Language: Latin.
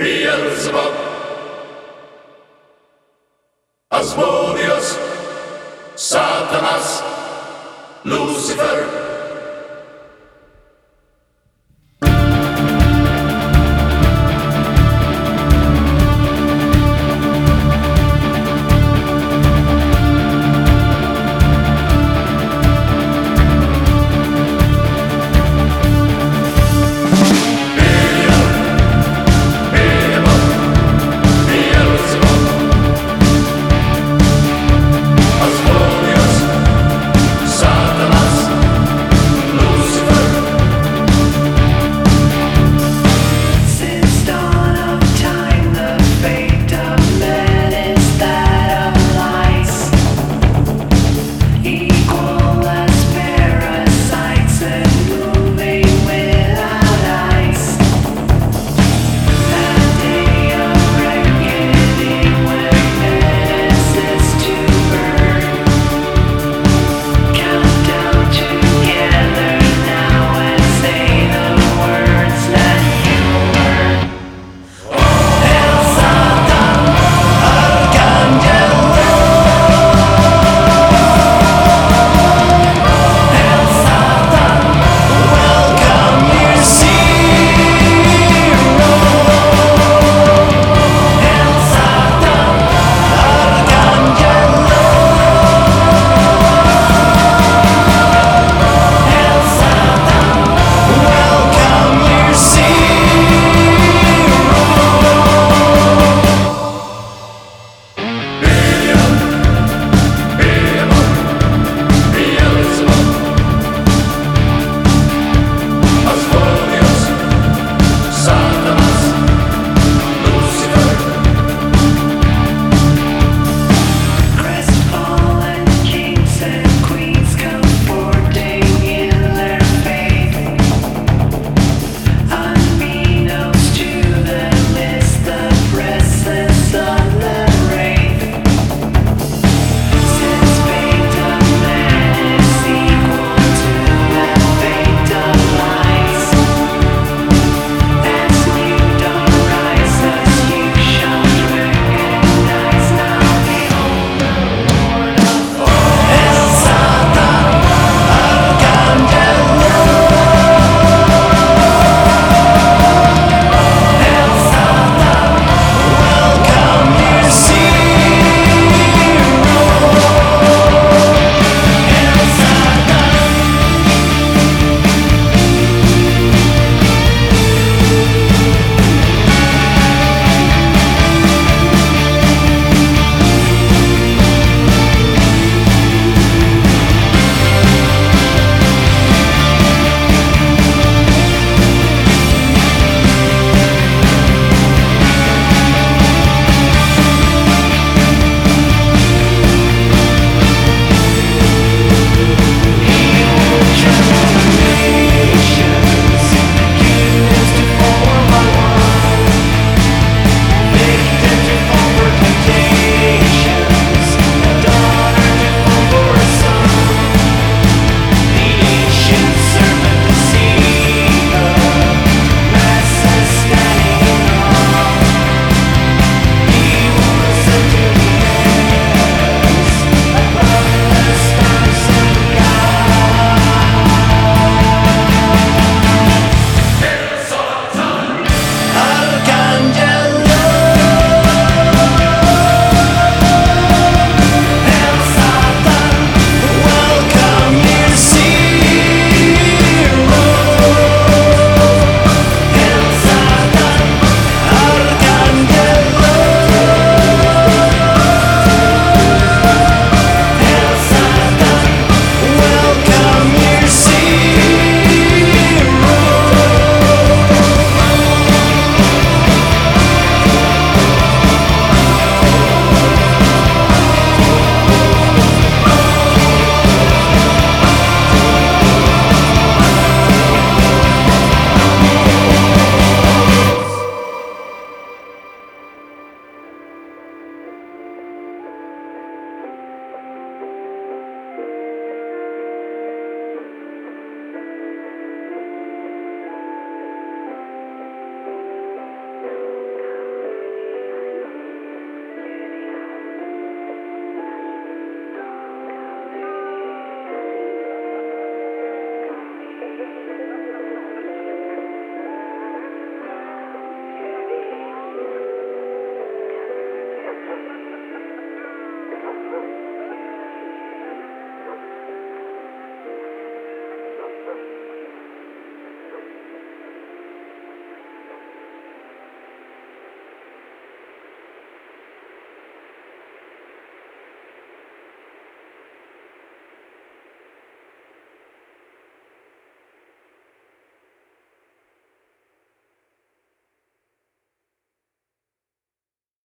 Beelzebub, Asmodeus, Satanas, Lucifer,